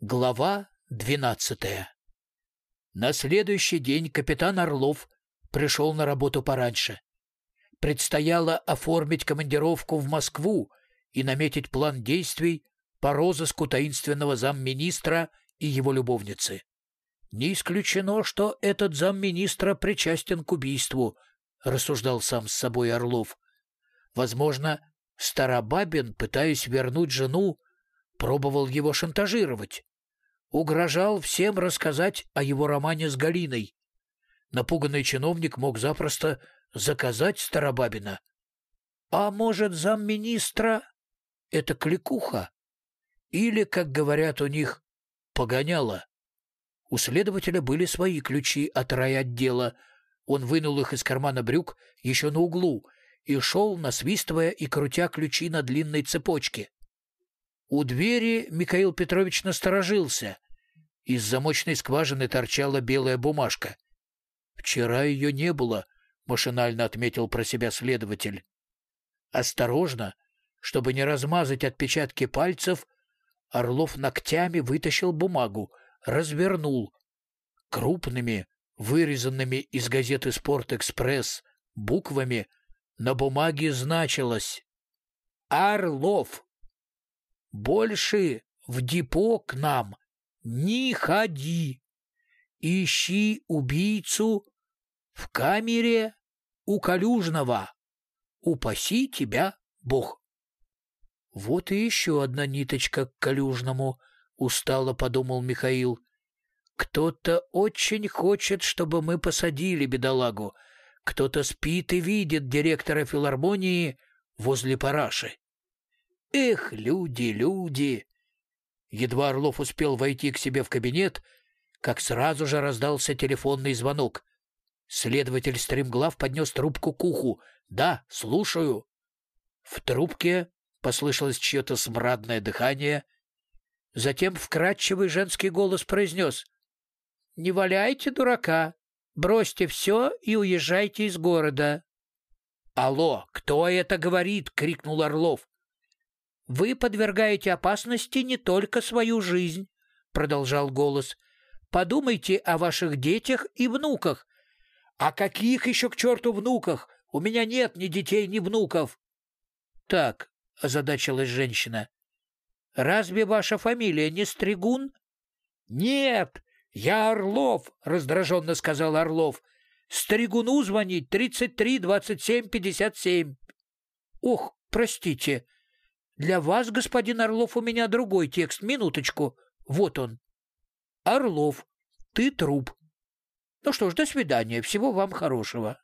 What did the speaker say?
Глава двенадцатая На следующий день капитан Орлов пришел на работу пораньше. Предстояло оформить командировку в Москву и наметить план действий по розыску таинственного замминистра и его любовницы. Не исключено, что этот замминистра причастен к убийству, рассуждал сам с собой Орлов. Возможно, Старобабин, пытаясь вернуть жену, пробовал его шантажировать угрожал всем рассказать о его романе с Галиной. Напуганный чиновник мог запросто заказать Старобабина. А может, замминистра — это кликуха? Или, как говорят у них, погоняла? У следователя были свои ключи от райотдела. Он вынул их из кармана брюк еще на углу и шел, насвистывая и крутя ключи на длинной цепочке. У двери Михаил Петрович насторожился. Из замочной скважины торчала белая бумажка. «Вчера ее не было», — машинально отметил про себя следователь. Осторожно, чтобы не размазать отпечатки пальцев, Орлов ногтями вытащил бумагу, развернул. Крупными, вырезанными из газеты «Спорт-экспресс» буквами на бумаге значилось «Орлов». Больше в депо к нам не ходи. Ищи убийцу в камере у Калюжного. Упаси тебя Бог. Вот и еще одна ниточка к Калюжному, устало подумал Михаил. Кто-то очень хочет, чтобы мы посадили бедолагу. Кто-то спит и видит директора филармонии возле параши. Эх, люди, люди! Едва Орлов успел войти к себе в кабинет, как сразу же раздался телефонный звонок. Следователь Стремглав поднес трубку к уху. «Да, слушаю». В трубке послышалось чье-то смрадное дыхание. Затем вкрадчивый женский голос произнес. «Не валяйте дурака, бросьте все и уезжайте из города». «Алло, кто это говорит?» — крикнул Орлов. Вы подвергаете опасности не только свою жизнь, продолжал голос. Подумайте о ваших детях и внуках. А каких еще к черту внуках? У меня нет ни детей, ни внуков. Так, озадачилась женщина. Разве ваша фамилия не Стригун? Нет, я Орлов, раздраженно сказал Орлов. Стригуну звонить тридцать три двадцать семь пятьдесят семь. Ох, простите, для вас, господин Орлов, у меня другой текст. Минуточку. Вот он. Орлов, ты труп. Ну что ж, до свидания. Всего вам хорошего.